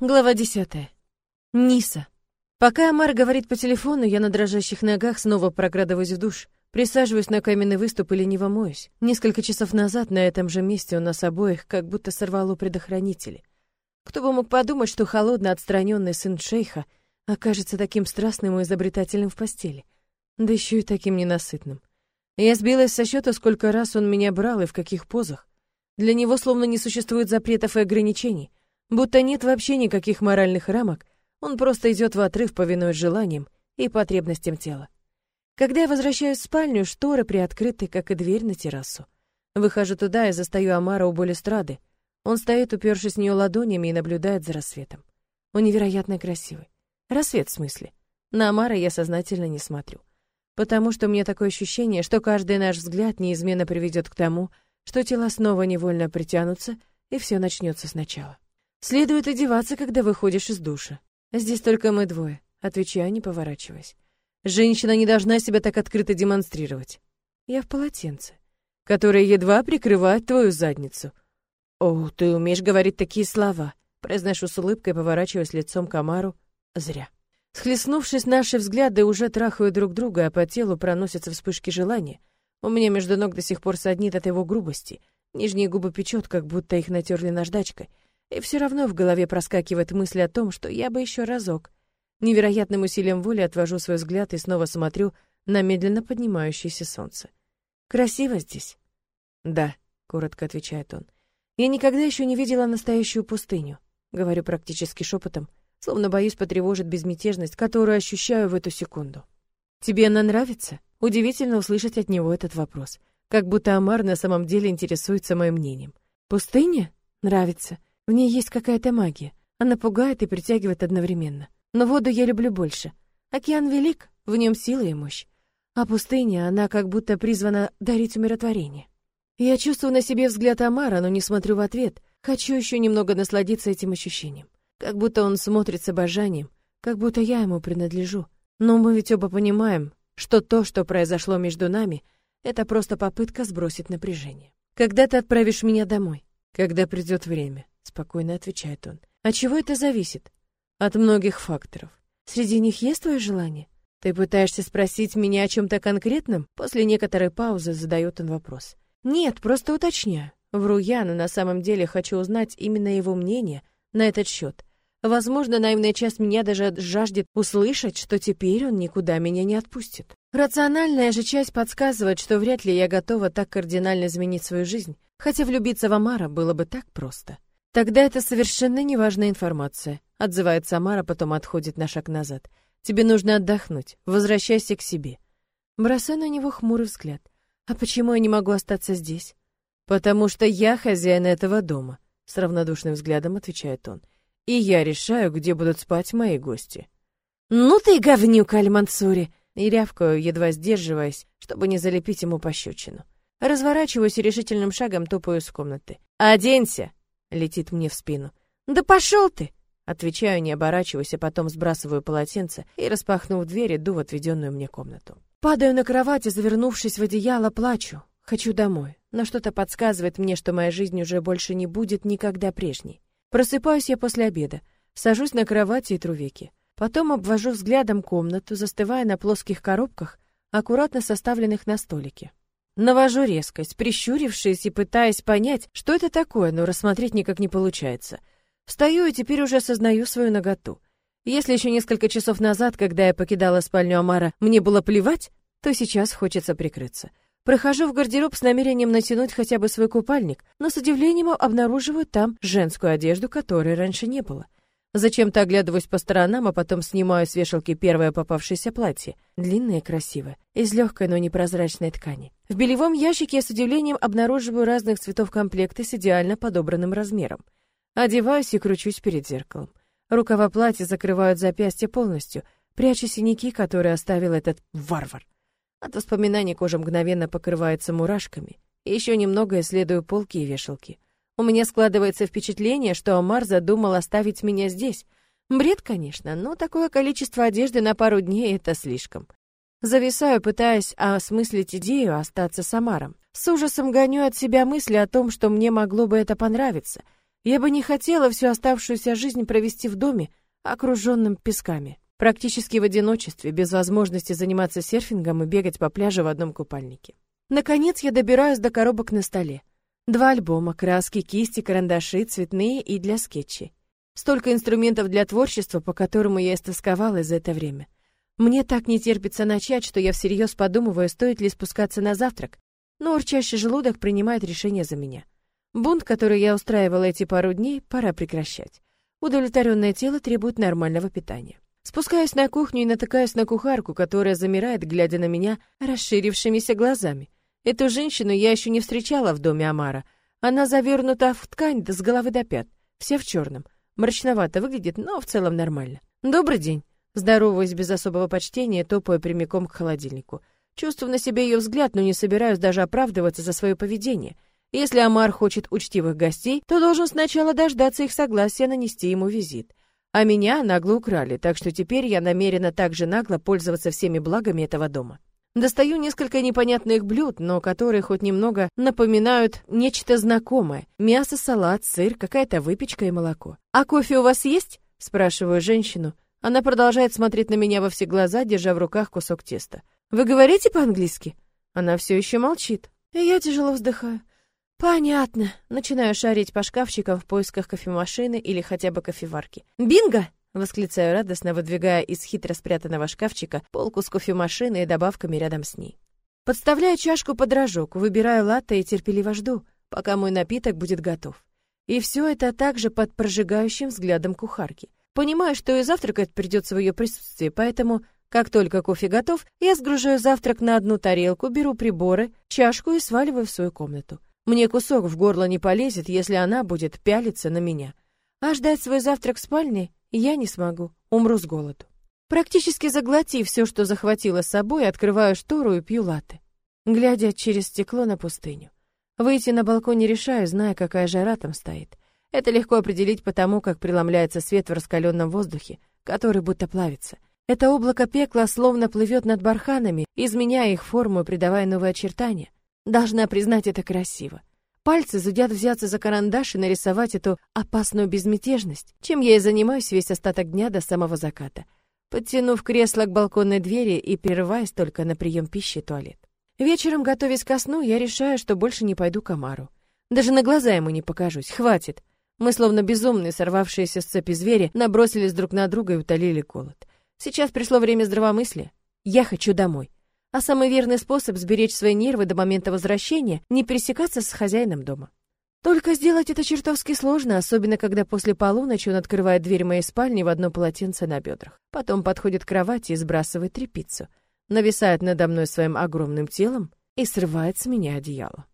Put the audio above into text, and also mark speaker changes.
Speaker 1: Глава десятая. Ниса. Пока Амар говорит по телефону, я на дрожащих ногах снова прокрадываюсь в душ. Присаживаюсь на каменный выступ и лениво моюсь. Несколько часов назад на этом же месте у нас обоих как будто сорвало предохранители. Кто бы мог подумать, что холодно отстраненный сын шейха окажется таким страстным и изобретательным в постели. Да еще и таким ненасытным. Я сбилась со счета, сколько раз он меня брал и в каких позах. Для него словно не существует запретов и ограничений. Будто нет вообще никаких моральных рамок, он просто идет в отрыв, повинуясь желаниям и потребностям тела. Когда я возвращаюсь в спальню, шторы приоткрыты, как и дверь на террасу. Выхожу туда и застаю Амара у балюстрады. Он стоит, упершись в нее ладонями, и наблюдает за рассветом. Он невероятно красивый. Рассвет, в смысле. На Амара я сознательно не смотрю. Потому что меня такое ощущение, что каждый наш взгляд неизменно приведет к тому, что тела снова невольно притянутся, и все начнется сначала. Следует одеваться, когда выходишь из душа. Здесь только мы двое, отвечаю, не поворачиваясь. Женщина не должна себя так открыто демонстрировать. Я в полотенце, которое едва прикрывает твою задницу. О, ты умеешь говорить такие слова, произношу с улыбкой, поворачиваясь лицом к Амару. Зря. Схлестнувшись, наши взгляды уже трахают друг друга, а по телу проносятся вспышки желания. У меня между ног до сих пор саднит от его грубости. Нижние губы печет, как будто их натерли наждачкой. И все равно в голове проскакивает мысль о том, что я бы еще разок. Невероятным усилием воли отвожу свой взгляд и снова смотрю на медленно поднимающееся солнце. Красиво здесь? Да, коротко отвечает он. Я никогда еще не видела настоящую пустыню, говорю практически шепотом, словно боюсь потревожить безмятежность, которую ощущаю в эту секунду. Тебе она нравится? Удивительно услышать от него этот вопрос, как будто Амар на самом деле интересуется моим мнением. Пустыня? Нравится. В ней есть какая-то магия. Она пугает и притягивает одновременно. Но воду я люблю больше. Океан велик, в нем сила и мощь. А пустыня, она как будто призвана дарить умиротворение. Я чувствую на себе взгляд Амара, но не смотрю в ответ. Хочу еще немного насладиться этим ощущением. Как будто он смотрит с обожанием, как будто я ему принадлежу. Но мы ведь оба понимаем, что то, что произошло между нами, это просто попытка сбросить напряжение. Когда ты отправишь меня домой? Когда придет время спокойно отвечает он. От чего это зависит? От многих факторов. Среди них есть твое желание? Ты пытаешься спросить меня о чем то конкретном? После некоторой паузы задает он вопрос. Нет, просто уточняю. Вру я, но на самом деле хочу узнать именно его мнение на этот счет. Возможно, наивная часть меня даже жаждет услышать, что теперь он никуда меня не отпустит. Рациональная же часть подсказывает, что вряд ли я готова так кардинально изменить свою жизнь, хотя влюбиться в Амара было бы так просто. Тогда это совершенно неважная информация, отзывается Самара, потом отходит на шаг назад. Тебе нужно отдохнуть. Возвращайся к себе. Бросаю на него хмурый взгляд. А почему я не могу остаться здесь? Потому что я хозяин этого дома, с равнодушным взглядом отвечает он. И я решаю, где будут спать мои гости. Ну ты говнюк, Аль-Мансури, и рявкаю, едва сдерживаясь, чтобы не залепить ему пощечину. Разворачиваюсь и решительным шагом топаю из комнаты. «Оденься!» Летит мне в спину. Да пошел ты! Отвечаю, не оборачиваясь, а потом сбрасываю полотенце и, распахнув дверь, иду в отведенную мне комнату. Падаю на кровать и, завернувшись в одеяло, плачу. Хочу домой, но что-то подсказывает мне, что моя жизнь уже больше не будет никогда прежней. Просыпаюсь я после обеда, сажусь на кровати и тру веки. Потом обвожу взглядом комнату, застывая на плоских коробках, аккуратно составленных на столике. Навожу резкость, прищурившись и пытаясь понять, что это такое, но рассмотреть никак не получается. Встаю и теперь уже осознаю свою наготу. Если еще несколько часов назад, когда я покидала спальню Амара, мне было плевать, то сейчас хочется прикрыться. Прохожу в гардероб с намерением натянуть хотя бы свой купальник, но с удивлением обнаруживаю там женскую одежду, которой раньше не было. Зачем-то оглядываюсь по сторонам, а потом снимаю с вешалки первое попавшееся платье. Длинное и красивое, из легкой, но непрозрачной ткани. В белевом ящике я с удивлением обнаруживаю разных цветов комплекты с идеально подобранным размером. Одеваюсь и кручусь перед зеркалом. Рукава платья закрывают запястье полностью, пряча синяки, которые оставил этот варвар. От воспоминаний кожа мгновенно покрывается мурашками. Еще немного исследую полки и вешалки. У меня складывается впечатление, что Омар задумал оставить меня здесь. Бред, конечно, но такое количество одежды на пару дней — это слишком. Зависаю, пытаясь осмыслить идею остаться с Амаром. С ужасом гоню от себя мысли о том, что мне могло бы это понравиться. Я бы не хотела всю оставшуюся жизнь провести в доме, окруженном песками. Практически в одиночестве, без возможности заниматься серфингом и бегать по пляжу в одном купальнике. Наконец я добираюсь до коробок на столе. Два альбома, краски, кисти, карандаши, цветные и для скетчей. Столько инструментов для творчества, по которому я истосковалась за это время. Мне так не терпится начать, что я всерьез подумываю, стоит ли спускаться на завтрак, но урчащий желудок принимает решение за меня. Бунт, который я устраивала эти пару дней, пора прекращать. Удовлетворенное тело требует нормального питания. Спускаюсь на кухню и натыкаюсь на кухарку, которая замирает, глядя на меня расширившимися глазами. Эту женщину я еще не встречала в доме Амара. Она завернута в ткань с головы до пят, вся в черном. Мрачновато выглядит, но в целом нормально. «Добрый день!» Здороваюсь без особого почтения, топая прямиком к холодильнику. Чувствую на себе ее взгляд, но не собираюсь даже оправдываться за свое поведение. Если Амар хочет учтивых гостей, то должен сначала дождаться их согласия нанести ему визит. А меня нагло украли, так что теперь я намерена также нагло пользоваться всеми благами этого дома. Достаю несколько непонятных блюд, но которые хоть немного напоминают нечто знакомое. Мясо, салат, сыр, какая-то выпечка и молоко. «А кофе у вас есть?» — спрашиваю женщину. Она продолжает смотреть на меня во все глаза, держа в руках кусок теста. «Вы говорите по-английски?» Она все еще молчит. Я тяжело вздыхаю. Понятно. Начинаю шарить по шкафчикам в поисках кофемашины или хотя бы кофеварки. Бинго! Восклицаю радостно, выдвигая из хитро спрятанного шкафчика полку с кофемашиной и добавками рядом с ней. Подставляю чашку под рожок, выбираю латте и терпеливо жду, пока мой напиток будет готов. И все это также под прожигающим взглядом кухарки. Понимаю, что и завтракать придется в ее присутствии, поэтому, как только кофе готов, я сгружаю завтрак на одну тарелку, беру приборы, чашку и сваливаю в свою комнату. Мне кусок в горло не полезет, если она будет пялиться на меня. А ждать свой завтрак в спальне я не смогу, умру с голоду. Практически заглотив все, что захватила с собой, открываю штору и пью латте, глядя через стекло на пустыню. Выйти на балкон не решаю, зная, какая жара там стоит. Это легко определить потому, как преломляется свет в раскаленном воздухе, который будто плавится. Это облако пекла словно плывет над барханами, изменяя их форму придавая новые очертания. Должна признать, это красиво. Пальцы зудят взяться за карандаш и нарисовать эту опасную безмятежность, чем я и занимаюсь весь остаток дня до самого заката, подтянув кресло к балконной двери и прерываясь только на прием пищи и туалет. Вечером, готовясь ко сну, я решаю, что больше не пойду к Амару. Даже на глаза ему не покажусь, хватит. Мы, словно безумные, сорвавшиеся с цепи звери, набросились друг на друга и утолили голод. Сейчас пришло время здравомыслия. Я хочу домой. А самый верный способ сберечь свои нервы до момента возвращения — не пересекаться с хозяином дома. Только сделать это чертовски сложно, особенно когда после полуночи он открывает дверь моей спальни в одно полотенце на бедрах. Потом подходит к кровати и сбрасывает тряпицу. Нависает надо мной своим огромным телом и срывает с меня одеяло.